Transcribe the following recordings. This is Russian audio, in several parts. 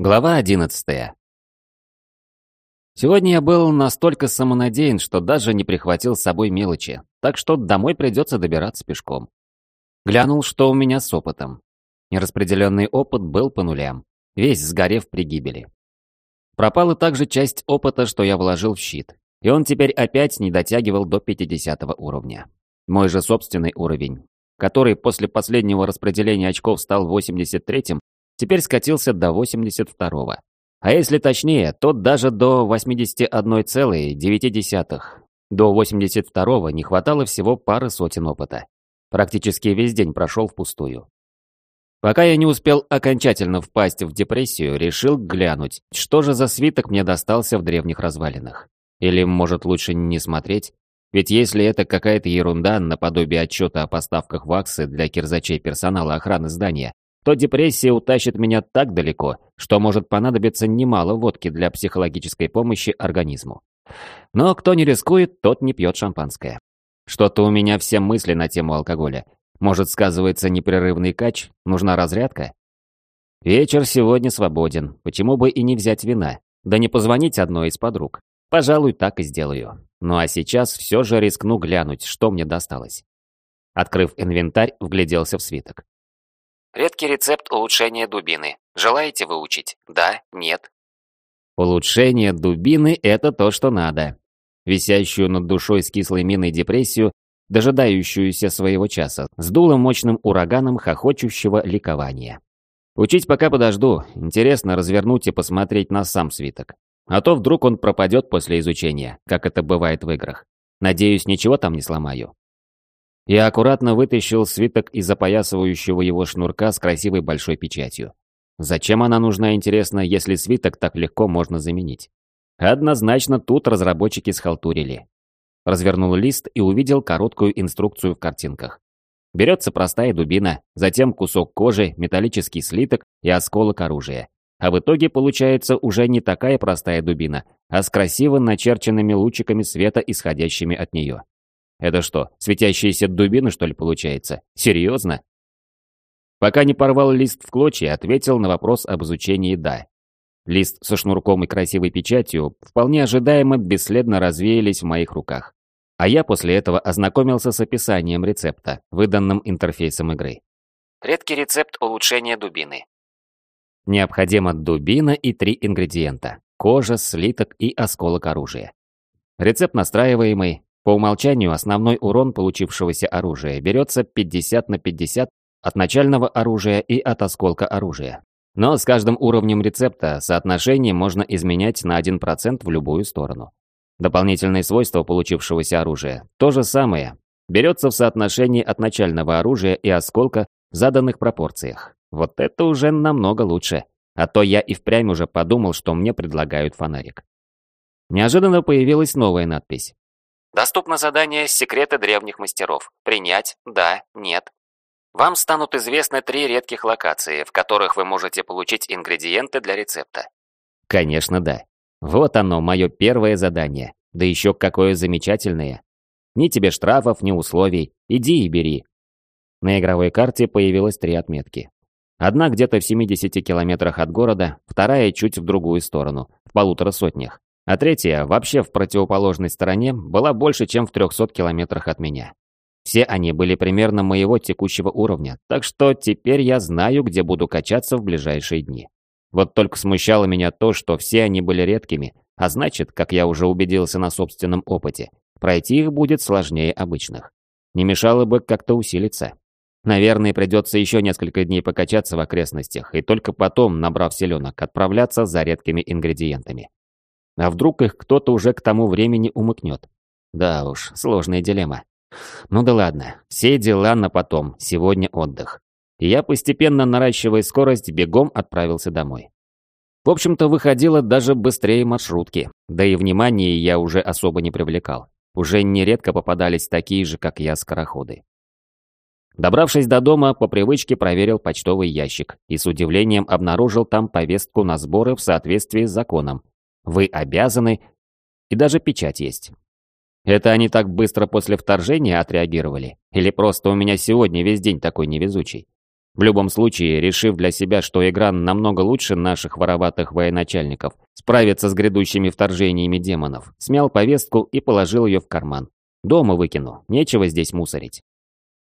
Глава 11. Сегодня я был настолько самонадеян, что даже не прихватил с собой мелочи, так что домой придется добираться пешком. Глянул, что у меня с опытом. Нераспределенный опыт был по нулям, весь сгорев при гибели. Пропала также часть опыта, что я вложил в щит, и он теперь опять не дотягивал до 50 уровня. Мой же собственный уровень, который после последнего распределения очков стал 83-м, теперь скатился до 82-го. А если точнее, то даже до 81,9. До 82-го не хватало всего пары сотен опыта. Практически весь день прошел впустую. Пока я не успел окончательно впасть в депрессию, решил глянуть, что же за свиток мне достался в древних развалинах. Или, может, лучше не смотреть? Ведь если это какая-то ерунда, наподобие отчета о поставках ваксы для кирзачей персонала охраны здания, то депрессия утащит меня так далеко, что может понадобиться немало водки для психологической помощи организму. Но кто не рискует, тот не пьет шампанское. Что-то у меня все мысли на тему алкоголя. Может, сказывается непрерывный кач, нужна разрядка? Вечер сегодня свободен, почему бы и не взять вина? Да не позвонить одной из подруг. Пожалуй, так и сделаю. Ну а сейчас все же рискну глянуть, что мне досталось. Открыв инвентарь, вгляделся в свиток. Редкий рецепт улучшения дубины. Желаете выучить? Да? Нет? Улучшение дубины – это то, что надо. Висящую над душой с кислой миной депрессию, дожидающуюся своего часа, сдуло мощным ураганом хохочущего ликования. Учить пока подожду, интересно развернуть и посмотреть на сам свиток. А то вдруг он пропадет после изучения, как это бывает в играх. Надеюсь, ничего там не сломаю. Я аккуратно вытащил свиток из опоясывающего его шнурка с красивой большой печатью. Зачем она нужна, интересно, если свиток так легко можно заменить? Однозначно тут разработчики схалтурили. Развернул лист и увидел короткую инструкцию в картинках. Берется простая дубина, затем кусок кожи, металлический слиток и осколок оружия. А в итоге получается уже не такая простая дубина, а с красиво начерченными лучиками света, исходящими от нее. Это что, светящиеся дубины, что ли, получается? Серьезно? Пока не порвал лист в клочья, ответил на вопрос об изучении «да». Лист со шнурком и красивой печатью вполне ожидаемо бесследно развеялись в моих руках. А я после этого ознакомился с описанием рецепта, выданным интерфейсом игры. Редкий рецепт улучшения дубины. Необходимо дубина и три ингредиента – кожа, слиток и осколок оружия. Рецепт настраиваемый, по умолчанию основной урон получившегося оружия берется 50 на 50 от начального оружия и от осколка оружия. Но с каждым уровнем рецепта соотношение можно изменять на 1% в любую сторону. Дополнительные свойства получившегося оружия – то же самое. Берется в соотношении от начального оружия и осколка в заданных пропорциях. Вот это уже намного лучше. А то я и впрямь уже подумал, что мне предлагают фонарик. Неожиданно появилась новая надпись. Доступно задание «Секреты древних мастеров». Принять? Да? Нет? Вам станут известны три редких локации, в которых вы можете получить ингредиенты для рецепта. Конечно, да. Вот оно, мое первое задание. Да еще какое замечательное. Ни тебе штрафов, ни условий. Иди и бери. На игровой карте появилось три отметки. Одна где-то в 70 километрах от города, вторая чуть в другую сторону, в полутора сотнях а третья, вообще в противоположной стороне, была больше, чем в 300 километрах от меня. Все они были примерно моего текущего уровня, так что теперь я знаю, где буду качаться в ближайшие дни. Вот только смущало меня то, что все они были редкими, а значит, как я уже убедился на собственном опыте, пройти их будет сложнее обычных. Не мешало бы как-то усилиться. Наверное, придется еще несколько дней покачаться в окрестностях, и только потом, набрав селенок, отправляться за редкими ингредиентами. А вдруг их кто-то уже к тому времени умыкнет? Да уж, сложная дилемма. Ну да ладно, все дела на потом, сегодня отдых. И я, постепенно наращивая скорость, бегом отправился домой. В общем-то, выходило даже быстрее маршрутки, да и внимание я уже особо не привлекал. Уже нередко попадались такие же, как я, скороходы. Добравшись до дома, по привычке проверил почтовый ящик и с удивлением обнаружил там повестку на сборы в соответствии с законом, вы обязаны, и даже печать есть. Это они так быстро после вторжения отреагировали? Или просто у меня сегодня весь день такой невезучий? В любом случае, решив для себя, что игра намного лучше наших вороватых военачальников, справится с грядущими вторжениями демонов, смял повестку и положил ее в карман. Дома выкину, нечего здесь мусорить.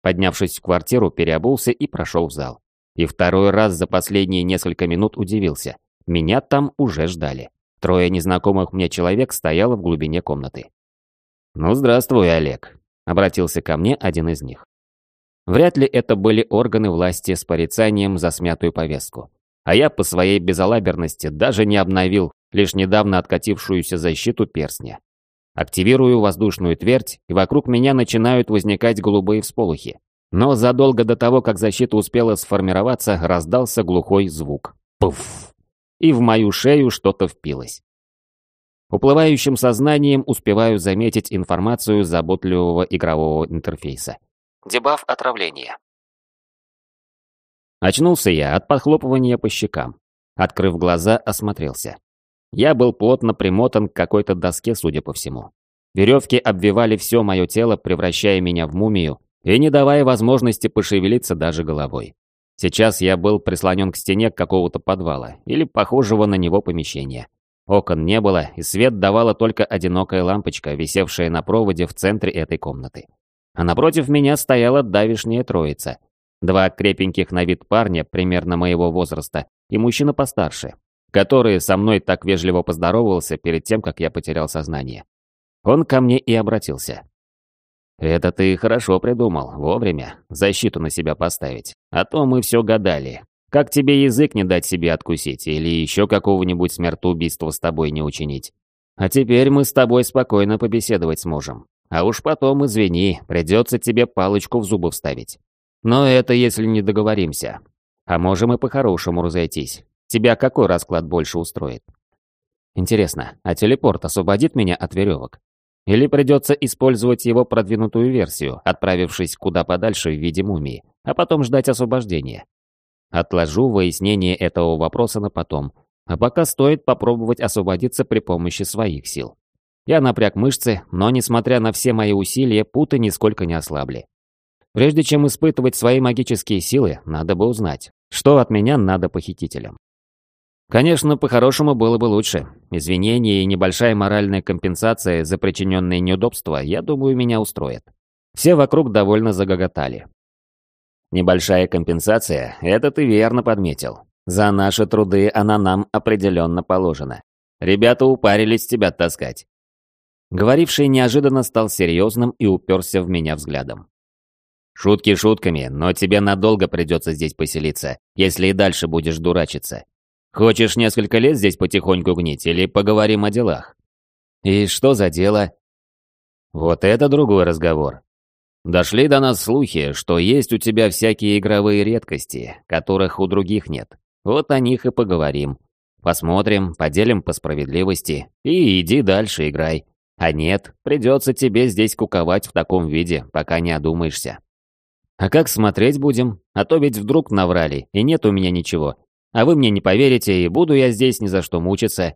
Поднявшись в квартиру, переобулся и прошел в зал. И второй раз за последние несколько минут удивился. Меня там уже ждали. Трое незнакомых мне человек стояло в глубине комнаты. «Ну, здравствуй, Олег», — обратился ко мне один из них. Вряд ли это были органы власти с порицанием за смятую повестку. А я по своей безалаберности даже не обновил лишь недавно откатившуюся защиту перстня. Активирую воздушную твердь, и вокруг меня начинают возникать голубые всполохи. Но задолго до того, как защита успела сформироваться, раздался глухой звук. Пуф! И в мою шею что-то впилось. Уплывающим сознанием успеваю заметить информацию заботливого игрового интерфейса. Дебаф отравления. Очнулся я от подхлопывания по щекам. Открыв глаза, осмотрелся. Я был плотно примотан к какой-то доске, судя по всему. Веревки обвивали все мое тело, превращая меня в мумию и не давая возможности пошевелиться даже головой. Сейчас я был прислонен к стене какого-то подвала или похожего на него помещения. Окон не было, и свет давала только одинокая лампочка, висевшая на проводе в центре этой комнаты а напротив меня стояла давишняя троица. Два крепеньких на вид парня, примерно моего возраста, и мужчина постарше, который со мной так вежливо поздоровался перед тем, как я потерял сознание. Он ко мне и обратился. «Это ты хорошо придумал, вовремя, защиту на себя поставить. А то мы все гадали. Как тебе язык не дать себе откусить, или еще какого-нибудь смертоубийства с тобой не учинить? А теперь мы с тобой спокойно побеседовать сможем. А уж потом, извини, придется тебе палочку в зубы вставить. Но это если не договоримся. А можем и по-хорошему разойтись. Тебя какой расклад больше устроит? Интересно, а телепорт освободит меня от веревок? Или придется использовать его продвинутую версию, отправившись куда подальше в виде мумии, а потом ждать освобождения? Отложу выяснение этого вопроса на потом, а пока стоит попробовать освободиться при помощи своих сил. Я напряг мышцы, но, несмотря на все мои усилия, путы нисколько не ослабли. Прежде чем испытывать свои магические силы, надо бы узнать, что от меня надо похитителям. Конечно, по-хорошему было бы лучше. Извинения и небольшая моральная компенсация за причиненные неудобства, я думаю, меня устроит. Все вокруг довольно загоготали. Небольшая компенсация, это ты верно подметил. За наши труды она нам определенно положена. Ребята упарились тебя таскать. Говоривший неожиданно стал серьезным и уперся в меня взглядом. «Шутки шутками, но тебе надолго придется здесь поселиться, если и дальше будешь дурачиться. Хочешь несколько лет здесь потихоньку гнить или поговорим о делах?» «И что за дело?» «Вот это другой разговор. Дошли до нас слухи, что есть у тебя всякие игровые редкости, которых у других нет. Вот о них и поговорим. Посмотрим, поделим по справедливости и иди дальше играй. А нет, придется тебе здесь куковать в таком виде, пока не одумаешься. А как смотреть будем? А то ведь вдруг наврали, и нет у меня ничего. А вы мне не поверите, и буду я здесь ни за что мучиться.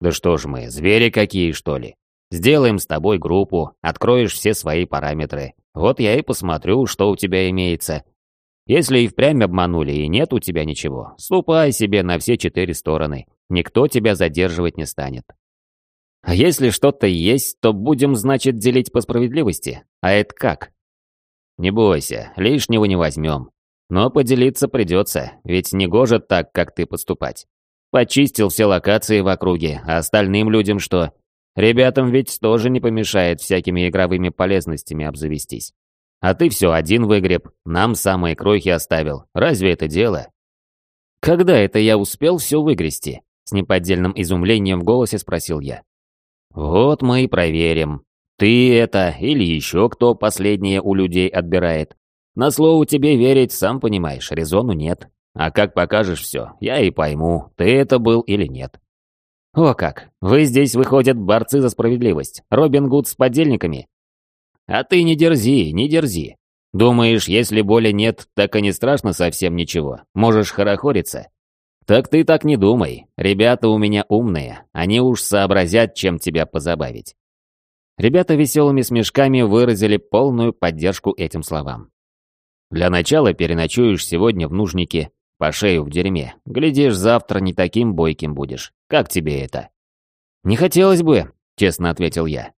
Да что ж мы, звери какие, что ли? Сделаем с тобой группу, откроешь все свои параметры. Вот я и посмотрю, что у тебя имеется. Если и впрямь обманули, и нет у тебя ничего, ступай себе на все четыре стороны. Никто тебя задерживать не станет. А если что-то есть, то будем, значит, делить по справедливости. А это как? Не бойся, лишнего не возьмем. Но поделиться придется, ведь не гоже так, как ты поступать. Почистил все локации в округе, а остальным людям что? Ребятам ведь тоже не помешает всякими игровыми полезностями обзавестись. А ты все один выгреб, нам самые крохи оставил. Разве это дело? Когда это я успел все выгрести? С неподдельным изумлением в голосе спросил я. Вот мы и проверим. Ты это или еще кто последнее у людей отбирает. На слово тебе верить, сам понимаешь, резону нет. А как покажешь все, я и пойму, ты это был или нет. О как, вы здесь, выходят, борцы за справедливость. Робин Гуд с подельниками. А ты не дерзи, не дерзи. Думаешь, если боли нет, так и не страшно совсем ничего. Можешь хорохориться. «Так ты так не думай. Ребята у меня умные. Они уж сообразят, чем тебя позабавить». Ребята веселыми смешками выразили полную поддержку этим словам. Для начала переночуешь сегодня в нужнике, по шею в дерьме. Глядишь, завтра не таким бойким будешь. Как тебе это?» «Не хотелось бы», — честно ответил я.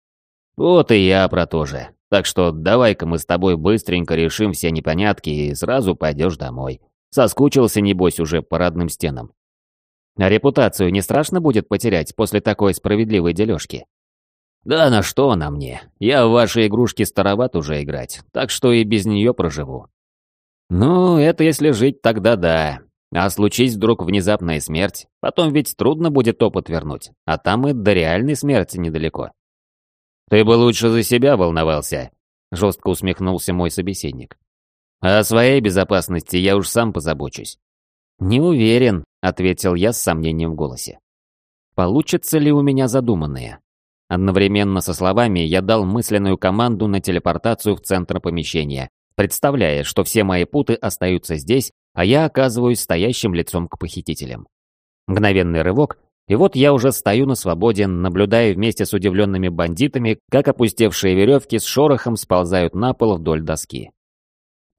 «Вот и я про то же. Так что давай-ка мы с тобой быстренько решим все непонятки и сразу пойдешь домой. Соскучился, небось, уже по родным стенам». «А репутацию не страшно будет потерять после такой справедливой дележки?» «Да на что она мне? Я в ваши игрушки староват уже играть, так что и без нее проживу». «Ну, это если жить, тогда да. А случись вдруг внезапная смерть, потом ведь трудно будет опыт вернуть, а там и до реальной смерти недалеко». «Ты бы лучше за себя волновался», — жестко усмехнулся мой собеседник. «А о своей безопасности я уж сам позабочусь». «Не уверен», — ответил я с сомнением в голосе. «Получится ли у меня задуманное?» Одновременно со словами я дал мысленную команду на телепортацию в центр помещения, представляя, что все мои путы остаются здесь, а я оказываюсь стоящим лицом к похитителям. Мгновенный рывок, и вот я уже стою на свободе, наблюдая вместе с удивленными бандитами, как опустевшие веревки с шорохом сползают на пол вдоль доски.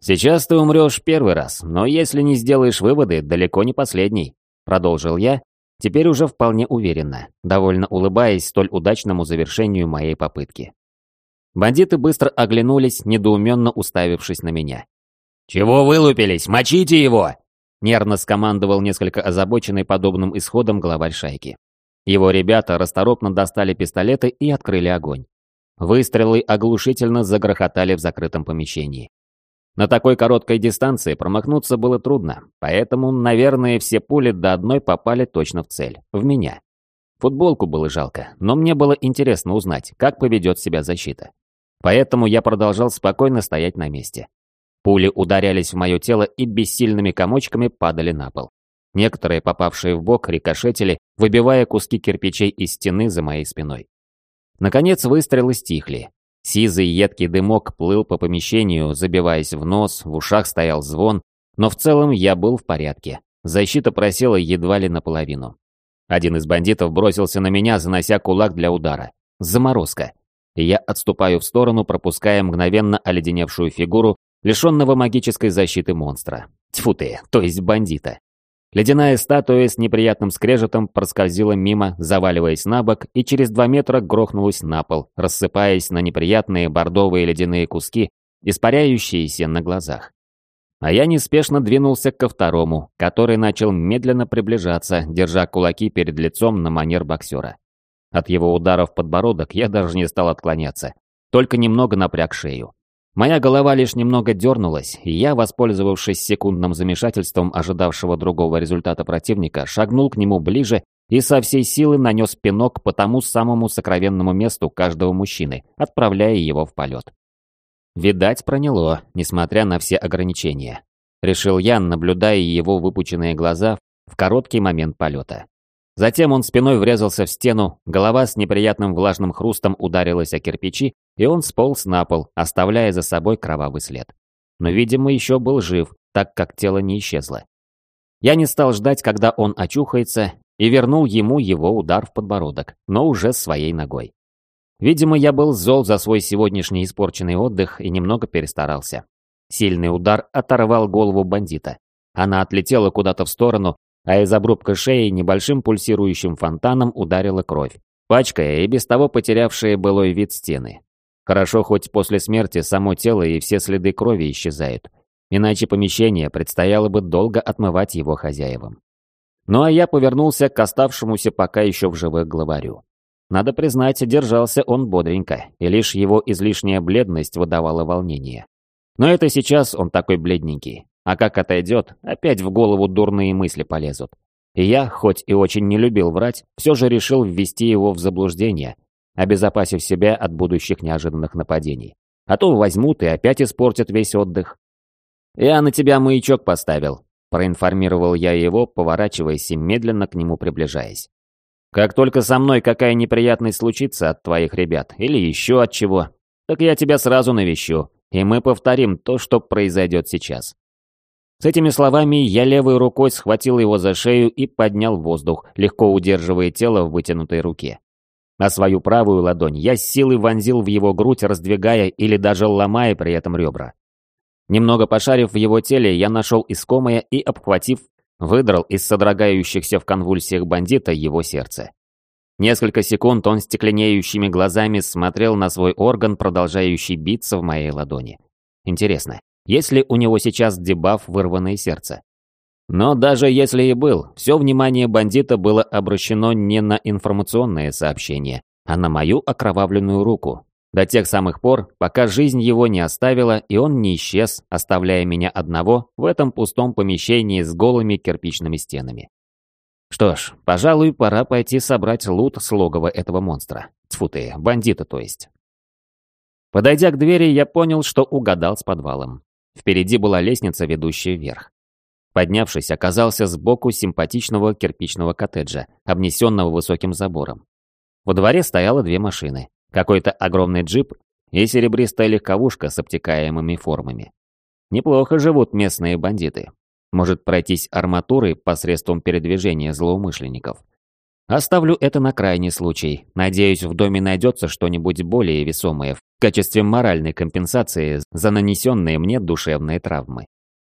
«Сейчас ты умрешь первый раз, но если не сделаешь выводы, далеко не последний», — продолжил я, Теперь уже вполне уверенно, довольно улыбаясь столь удачному завершению моей попытки. Бандиты быстро оглянулись, недоуменно уставившись на меня. «Чего вылупились? Мочите его!» Нервно скомандовал несколько озабоченный подобным исходом главарь шайки. Его ребята расторопно достали пистолеты и открыли огонь. Выстрелы оглушительно загрохотали в закрытом помещении. На такой короткой дистанции промахнуться было трудно, поэтому, наверное, все пули до одной попали точно в цель, в меня. Футболку было жалко, но мне было интересно узнать, как поведет себя защита. Поэтому я продолжал спокойно стоять на месте. Пули ударялись в мое тело и бессильными комочками падали на пол. Некоторые, попавшие в бок, рикошетили, выбивая куски кирпичей из стены за моей спиной. Наконец выстрелы стихли, Сизый едкий дымок плыл по помещению, забиваясь в нос, в ушах стоял звон, но в целом я был в порядке. Защита просела едва ли наполовину. Один из бандитов бросился на меня, занося кулак для удара. Заморозка. И я отступаю в сторону, пропуская мгновенно оледеневшую фигуру, лишенного магической защиты монстра. Тьфу ты, то есть бандита. Ледяная статуя с неприятным скрежетом проскользила мимо, заваливаясь на бок, и через два метра грохнулась на пол, рассыпаясь на неприятные бордовые ледяные куски, испаряющиеся на глазах. А я неспешно двинулся ко второму, который начал медленно приближаться, держа кулаки перед лицом на манер боксера. От его удара в подбородок я даже не стал отклоняться, только немного напряг шею. Моя голова лишь немного дернулась, и я, воспользовавшись секундным замешательством ожидавшего другого результата противника, шагнул к нему ближе и со всей силы нанес пинок по тому самому сокровенному месту каждого мужчины, отправляя его в полет. Видать, проняло, несмотря на все ограничения. Решил я, наблюдая его выпученные глаза в короткий момент полета. Затем он спиной врезался в стену, голова с неприятным влажным хрустом ударилась о кирпичи, и он сполз на пол, оставляя за собой кровавый след. Но, видимо, еще был жив, так как тело не исчезло. Я не стал ждать, когда он очухается, и вернул ему его удар в подбородок, но уже своей ногой. Видимо, я был зол за свой сегодняшний испорченный отдых и немного перестарался. Сильный удар оторвал голову бандита. Она отлетела куда-то в сторону, а из обрубка шеи небольшим пульсирующим фонтаном ударила кровь, пачкая и без того потерявшие былой вид стены. Хорошо, хоть после смерти само тело и все следы крови исчезают, иначе помещение предстояло бы долго отмывать его хозяевам. Ну а я повернулся к оставшемуся пока еще в живых главарю. Надо признать, держался он бодренько, и лишь его излишняя бледность выдавала волнение. Но это сейчас он такой бледненький, а как отойдет, опять в голову дурные мысли полезут. Я, хоть и очень не любил врать, все же решил ввести его в заблуждение, обезопасив себя от будущих неожиданных нападений. А то возьмут и опять испортят весь отдых. «Я на тебя маячок поставил», — проинформировал я его, поворачиваясь и медленно к нему приближаясь. «Как только со мной какая неприятность случится от твоих ребят, или еще от чего, так я тебя сразу навещу, и мы повторим то, что произойдет сейчас. С этими словами я левой рукой схватил его за шею и поднял воздух, легко удерживая тело в вытянутой руке. А свою правую ладонь я с силой вонзил в его грудь, раздвигая или даже ломая при этом ребра. Немного пошарив в его теле, я нашел искомое и, обхватив, выдрал из содрогающихся в конвульсиях бандита его сердце. Несколько секунд он стекленеющими глазами смотрел на свой орган, продолжающий биться в моей ладони. Интересно, есть ли у него сейчас дебаф «вырванное сердце»? Но даже если и был, все внимание бандита было обращено не на информационное сообщение, а на мою окровавленную руку. До тех самых пор, пока жизнь его не оставила, и он не исчез, оставляя меня одного в этом пустом помещении с голыми кирпичными стенами. Что ж, пожалуй, пора пойти собрать лут с логова этого монстра. Тьфу ты, бандита то есть. Подойдя к двери, я понял, что угадал с подвалом. Впереди была лестница, ведущая вверх. Поднявшись, оказался сбоку симпатичного кирпичного коттеджа, обнесенного высоким забором. Во дворе стояло две машины. Какой-то огромный джип и серебристая легковушка с обтекаемыми формами. Неплохо живут местные бандиты. Может пройтись арматурой посредством передвижения злоумышленников. Оставлю это на крайний случай. Надеюсь, в доме найдется что-нибудь более весомое в качестве моральной компенсации за нанесенные мне душевные травмы.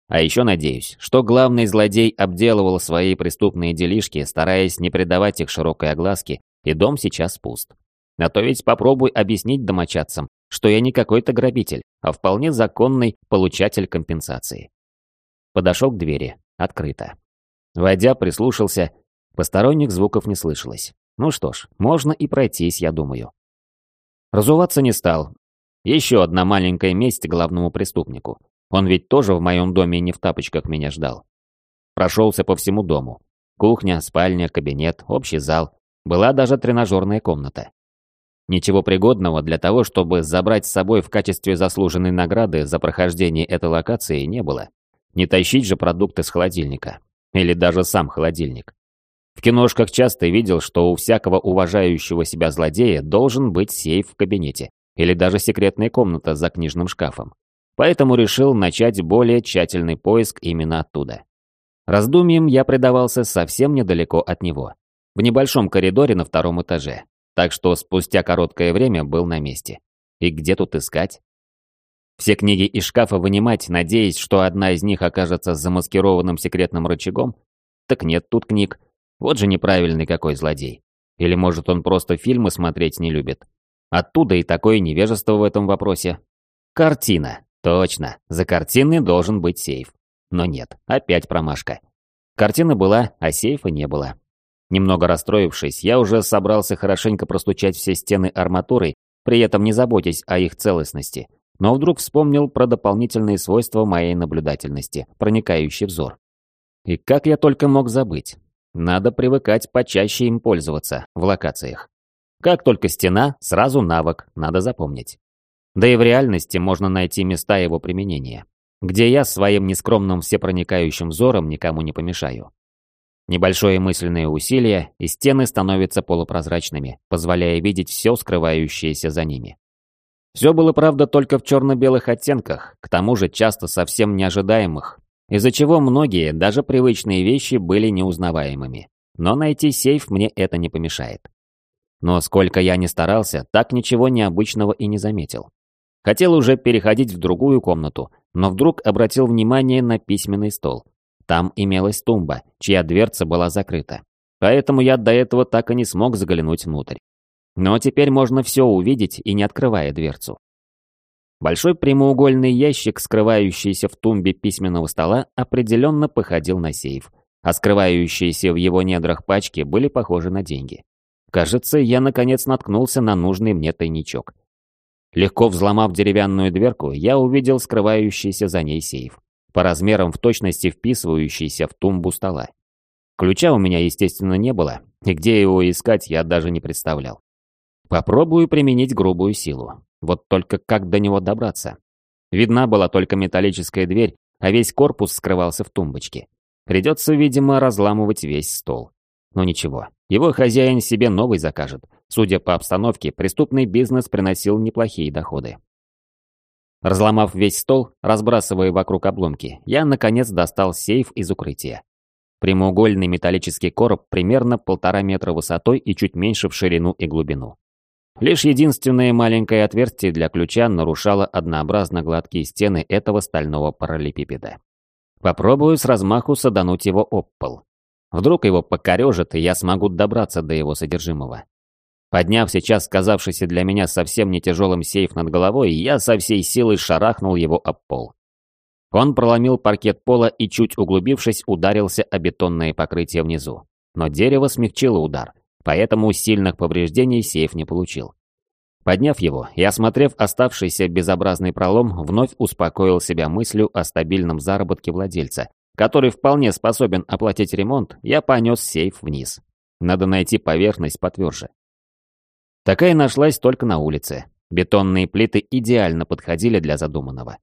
А еще надеюсь, что главный злодей обделывал свои преступные делишки, стараясь не придавать их широкой огласке, и дом сейчас пуст. А то ведь попробуй объяснить домочадцам, что я не какой-то грабитель, а вполне законный получатель компенсации. Подошел к двери. Открыто. Войдя, прислушался. Посторонних звуков не слышалось. Ну что ж, можно и пройтись, я думаю. Разуваться не стал. Еще одна маленькая месть главному преступнику. Он ведь тоже в моем доме не в тапочках меня ждал. Прошелся по всему дому. Кухня, спальня, кабинет, общий зал. Была даже тренажерная комната. Ничего пригодного для того, чтобы забрать с собой в качестве заслуженной награды за прохождение этой локации не было. Не тащить же продукты с холодильника. Или даже сам холодильник. В киношках часто видел, что у всякого уважающего себя злодея должен быть сейф в кабинете. Или даже секретная комната за книжным шкафом. Поэтому решил начать более тщательный поиск именно оттуда. Раздумьем я предавался совсем недалеко от него. В небольшом коридоре на втором этаже так что спустя короткое время был на месте. И где тут искать? Все книги из шкафа вынимать, надеясь, что одна из них окажется замаскированным секретным рычагом? Так нет тут книг. Вот же неправильный какой злодей. Или может он просто фильмы смотреть не любит? Оттуда и такое невежество в этом вопросе. Картина. Точно. За картиной должен быть сейф. Но нет, опять промашка. Картина была, а сейфа не было. Немного расстроившись, я уже собрался хорошенько простучать все стены арматурой, при этом не заботясь о их целостности. Но вдруг вспомнил про дополнительные свойства моей наблюдательности, проникающий взор. И как я только мог забыть. Надо привыкать почаще им пользоваться в локациях. Как только стена, сразу навык, надо запомнить. Да и в реальности можно найти места его применения, где я своим нескромным всепроникающим взором никому не помешаю. Небольшое мысленное усилие, и стены становятся полупрозрачными, позволяя видеть все скрывающееся за ними. Все было, правда, только в черно-белых оттенках, к тому же часто совсем неожидаемых, из-за чего многие, даже привычные вещи были неузнаваемыми. Но найти сейф мне это не помешает. Но сколько я ни старался, так ничего необычного и не заметил. Хотел уже переходить в другую комнату, но вдруг обратил внимание на письменный стол. Там имелась тумба, чья дверца была закрыта. Поэтому я до этого так и не смог заглянуть внутрь. Но теперь можно все увидеть и не открывая дверцу. Большой прямоугольный ящик, скрывающийся в тумбе письменного стола, определенно походил на сейф, а скрывающиеся в его недрах пачки были похожи на деньги. Кажется, я наконец наткнулся на нужный мне тайничок. Легко взломав деревянную дверку, я увидел скрывающийся за ней сейф по размерам в точности вписывающийся в тумбу стола. Ключа у меня, естественно, не было, и где его искать я даже не представлял. Попробую применить грубую силу. Вот только как до него добраться? Видна была только металлическая дверь, а весь корпус скрывался в тумбочке. Придется, видимо, разламывать весь стол. Но ничего, его хозяин себе новый закажет. Судя по обстановке, преступный бизнес приносил неплохие доходы. Разломав весь стол, разбрасывая вокруг обломки, я, наконец, достал сейф из укрытия. Прямоугольный металлический короб примерно полтора метра высотой и чуть меньше в ширину и глубину. Лишь единственное маленькое отверстие для ключа нарушало однообразно гладкие стены этого стального параллелепипеда. Попробую с размаху садануть его об пол. Вдруг его покорежит, и я смогу добраться до его содержимого. Подняв сейчас сказавшийся для меня совсем не тяжелым сейф над головой, я со всей силой шарахнул его об пол. Он проломил паркет пола и, чуть углубившись, ударился о бетонное покрытие внизу. Но дерево смягчило удар, поэтому сильных повреждений сейф не получил. Подняв его и осмотрев оставшийся безобразный пролом, вновь успокоил себя мыслью о стабильном заработке владельца, который вполне способен оплатить ремонт, я понес сейф вниз. Надо найти поверхность потверже. Такая нашлась только на улице. Бетонные плиты идеально подходили для задуманного.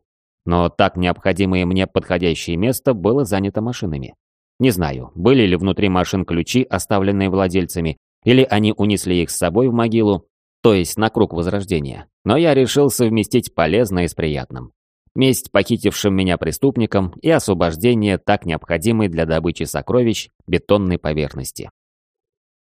Но так необходимое мне подходящее место было занято машинами. Не знаю, были ли внутри машин ключи, оставленные владельцами, или они унесли их с собой в могилу, то есть на круг возрождения. Но я решил совместить полезное с приятным. Месть похитившим меня преступникам и освобождение так необходимой для добычи сокровищ бетонной поверхности.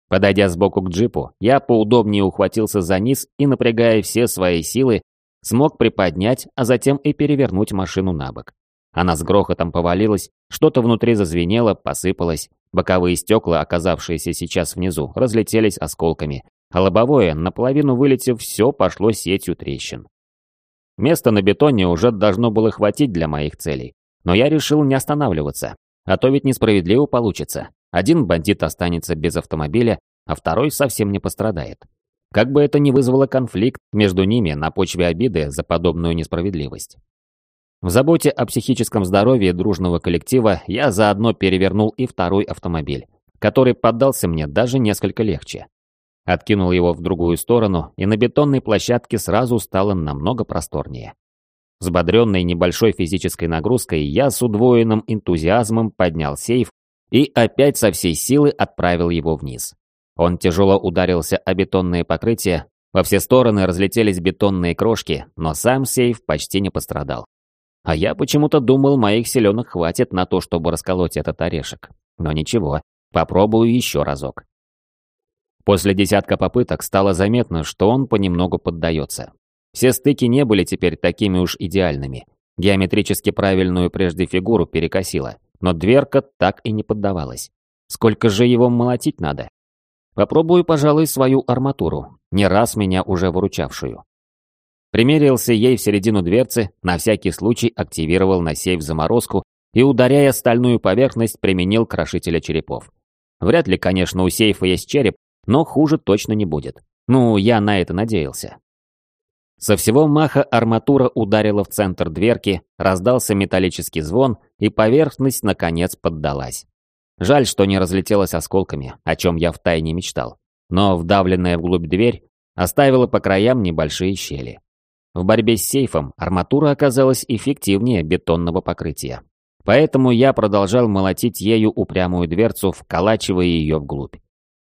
Подойдя сбоку к джипу, я поудобнее ухватился за низ и, напрягая все свои силы, смог приподнять, а затем и перевернуть машину на бок. Она с грохотом повалилась, что-то внутри зазвенело, посыпалось, боковые стекла, оказавшиеся сейчас внизу, разлетелись осколками, а лобовое, наполовину вылетев, все пошло сетью трещин. Места на бетоне уже должно было хватить для моих целей, но я решил не останавливаться, а то ведь несправедливо получится. Один бандит останется без автомобиля, а второй совсем не пострадает. Как бы это ни вызвало конфликт между ними на почве обиды за подобную несправедливость. В заботе о психическом здоровье дружного коллектива я заодно перевернул и второй автомобиль, который поддался мне даже несколько легче. Откинул его в другую сторону, и на бетонной площадке сразу стало намного просторнее. Взбодренный небольшой физической нагрузкой, я с удвоенным энтузиазмом поднял сейф и опять со всей силы отправил его вниз. Он тяжело ударился о бетонное покрытие, во все стороны разлетелись бетонные крошки, но сам сейф почти не пострадал. А я почему-то думал, моих селенок хватит на то, чтобы расколоть этот орешек. Но ничего, попробую еще разок. После десятка попыток стало заметно, что он понемногу поддается. Все стыки не были теперь такими уж идеальными. Геометрически правильную прежде фигуру перекосило но дверка так и не поддавалась. Сколько же его молотить надо? Попробую, пожалуй, свою арматуру, не раз меня уже выручавшую. Примерился ей в середину дверцы, на всякий случай активировал на сейф заморозку и, ударяя стальную поверхность, применил крошителя черепов. Вряд ли, конечно, у сейфа есть череп, но хуже точно не будет. Ну, я на это надеялся. Со всего маха арматура ударила в центр дверки, раздался металлический звон, и поверхность наконец поддалась. Жаль, что не разлетелась осколками, о чем я втайне мечтал. Но вдавленная вглубь дверь оставила по краям небольшие щели. В борьбе с сейфом арматура оказалась эффективнее бетонного покрытия. Поэтому я продолжал молотить ею упрямую дверцу, вколачивая ее вглубь.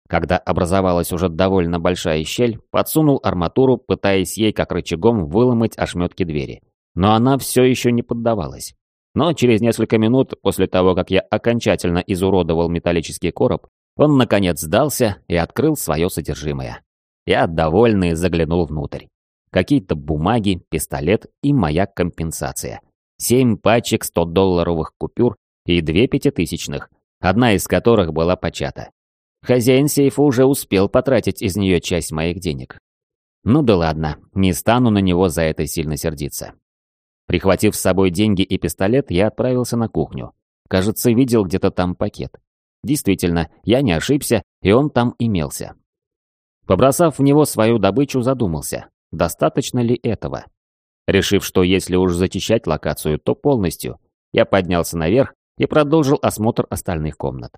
Когда образовалась уже довольно большая щель, подсунул арматуру, пытаясь ей как рычагом выломать ошметки двери. Но она все еще не поддавалась. Но через несколько минут после того, как я окончательно изуродовал металлический короб, он наконец сдался и открыл свое содержимое. Я, довольный, заглянул внутрь. Какие-то бумаги, пистолет и моя компенсация. Семь пачек 100-долларовых купюр и две пятитысячных, одна из которых была почата. Хозяин сейфа уже успел потратить из нее часть моих денег. Ну да ладно, не стану на него за это сильно сердиться. Прихватив с собой деньги и пистолет, я отправился на кухню. Кажется, видел где-то там пакет. Действительно, я не ошибся, и он там имелся. Побросав в него свою добычу, задумался, достаточно ли этого. Решив, что если уж зачищать локацию, то полностью, я поднялся наверх и продолжил осмотр остальных комнат.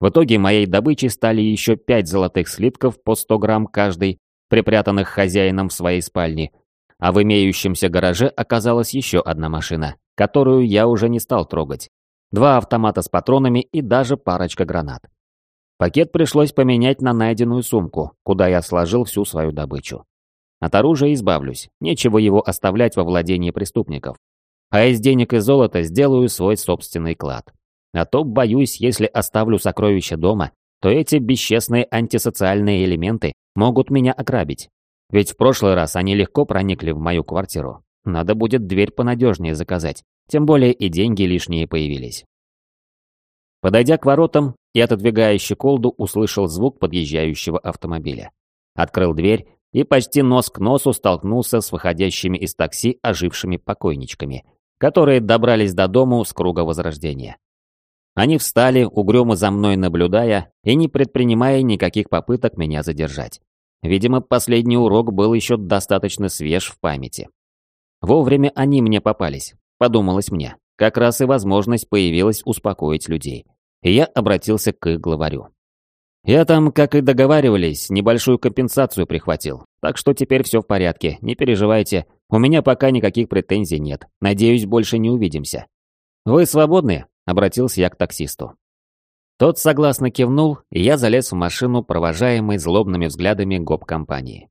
В итоге моей добычей стали еще пять золотых слитков по 100 грамм каждый, припрятанных хозяином в своей спальне, а в имеющемся гараже оказалась еще одна машина, которую я уже не стал трогать. Два автомата с патронами и даже парочка гранат. Пакет пришлось поменять на найденную сумку, куда я сложил всю свою добычу. От оружия избавлюсь, нечего его оставлять во владении преступников. А из денег и золота сделаю свой собственный клад. А то, боюсь, если оставлю сокровища дома, то эти бесчестные антисоциальные элементы могут меня ограбить. Ведь в прошлый раз они легко проникли в мою квартиру. Надо будет дверь понадежнее заказать. Тем более и деньги лишние появились. Подойдя к воротам и отодвигая щеколду, услышал звук подъезжающего автомобиля. Открыл дверь и почти нос к носу столкнулся с выходящими из такси ожившими покойничками, которые добрались до дому с круга Возрождения. Они встали, угрюмо за мной наблюдая и не предпринимая никаких попыток меня задержать. Видимо, последний урок был еще достаточно свеж в памяти. Вовремя они мне попались, подумалось мне. Как раз и возможность появилась успокоить людей. И я обратился к их главарю. Я там, как и договаривались, небольшую компенсацию прихватил. Так что теперь все в порядке, не переживайте. У меня пока никаких претензий нет. Надеюсь, больше не увидимся. Вы свободны? Обратился я к таксисту. Тот согласно кивнул, и я залез в машину, провожаемый злобными взглядами гоп-компании.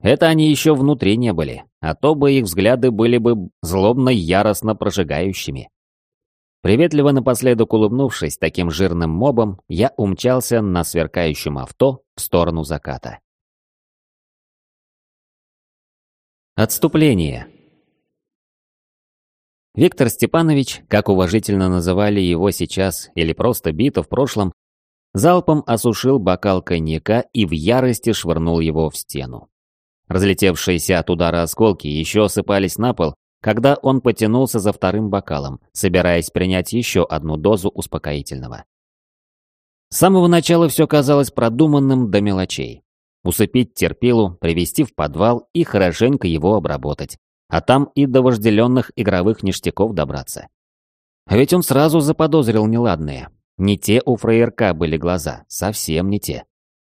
Это они еще внутри не были, а то бы их взгляды были бы злобно-яростно прожигающими. Приветливо напоследок улыбнувшись таким жирным мобом, я умчался на сверкающем авто в сторону заката. Отступление. Виктор Степанович, как уважительно называли его сейчас или просто Бито в прошлом, залпом осушил бокал коньяка и в ярости швырнул его в стену. Разлетевшиеся от удара осколки еще осыпались на пол, когда он потянулся за вторым бокалом, собираясь принять еще одну дозу успокоительного. С самого начала все казалось продуманным до мелочей. Усыпить терпилу, привести в подвал и хорошенько его обработать, а там и до вожделенных игровых ништяков добраться. А ведь он сразу заподозрил неладное. Не те у фраерка были глаза, совсем не те.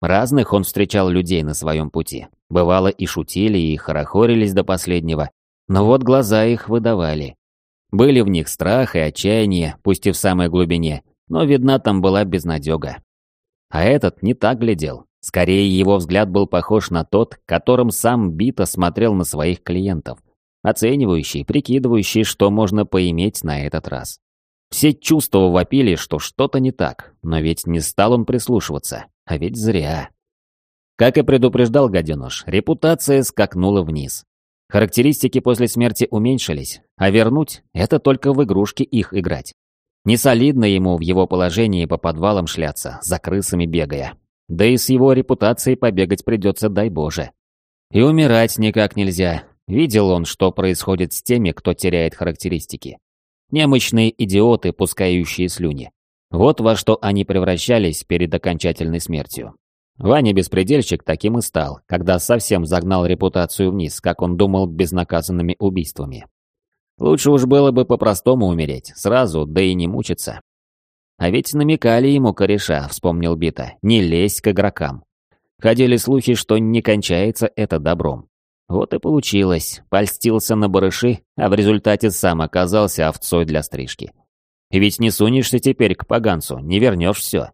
Разных он встречал людей на своем пути. Бывало и шутили, и хорохорились до последнего. Но вот глаза их выдавали. Были в них страх и отчаяние, пусть и в самой глубине, но видна там была безнадега. А этот не так глядел. Скорее, его взгляд был похож на тот, которым сам Бита смотрел на своих клиентов. Оценивающий, прикидывающий, что можно поиметь на этот раз. Все чувства вопили, что что-то не так, но ведь не стал он прислушиваться. А ведь зря. Как и предупреждал гаденыш, репутация скакнула вниз. Характеристики после смерти уменьшились, а вернуть – это только в игрушки их играть. Не солидно ему в его положении по подвалам шляться, за крысами бегая. Да и с его репутацией побегать придется, дай боже. И умирать никак нельзя. Видел он, что происходит с теми, кто теряет характеристики. Немощные идиоты, пускающие слюни. Вот во что они превращались перед окончательной смертью. Ваня Беспредельщик таким и стал, когда совсем загнал репутацию вниз, как он думал, безнаказанными убийствами. Лучше уж было бы по-простому умереть, сразу, да и не мучиться. А ведь намекали ему кореша, вспомнил Бита, не лезь к игрокам. Ходили слухи, что не кончается это добром. Вот и получилось, польстился на барыши, а в результате сам оказался овцой для стрижки. И ведь не сунешься теперь к поганцу, не вернешь все.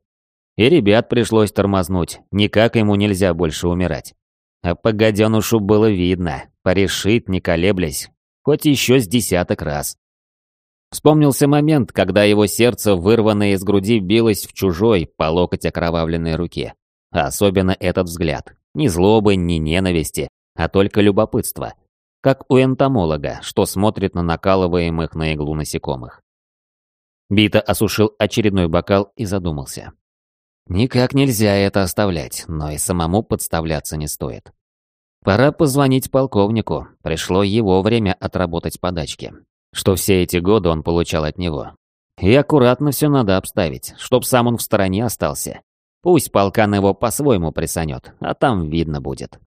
И ребят пришлось тормознуть, никак ему нельзя больше умирать. А по гаденушу было видно, порешит, не колеблясь, хоть еще с десяток раз. Вспомнился момент, когда его сердце, вырванное из груди, билось в чужой, по локоть окровавленной руке. Особенно этот взгляд. Ни злобы, ни ненависти, а только любопытство. Как у энтомолога, что смотрит на накалываемых на иглу насекомых. Бита осушил очередной бокал и задумался. Никак нельзя это оставлять, но и самому подставляться не стоит. Пора позвонить полковнику, пришло его время отработать подачки, что все эти годы он получал от него. И аккуратно все надо обставить, чтоб сам он в стороне остался. Пусть полкан его по-своему присанет, а там видно будет.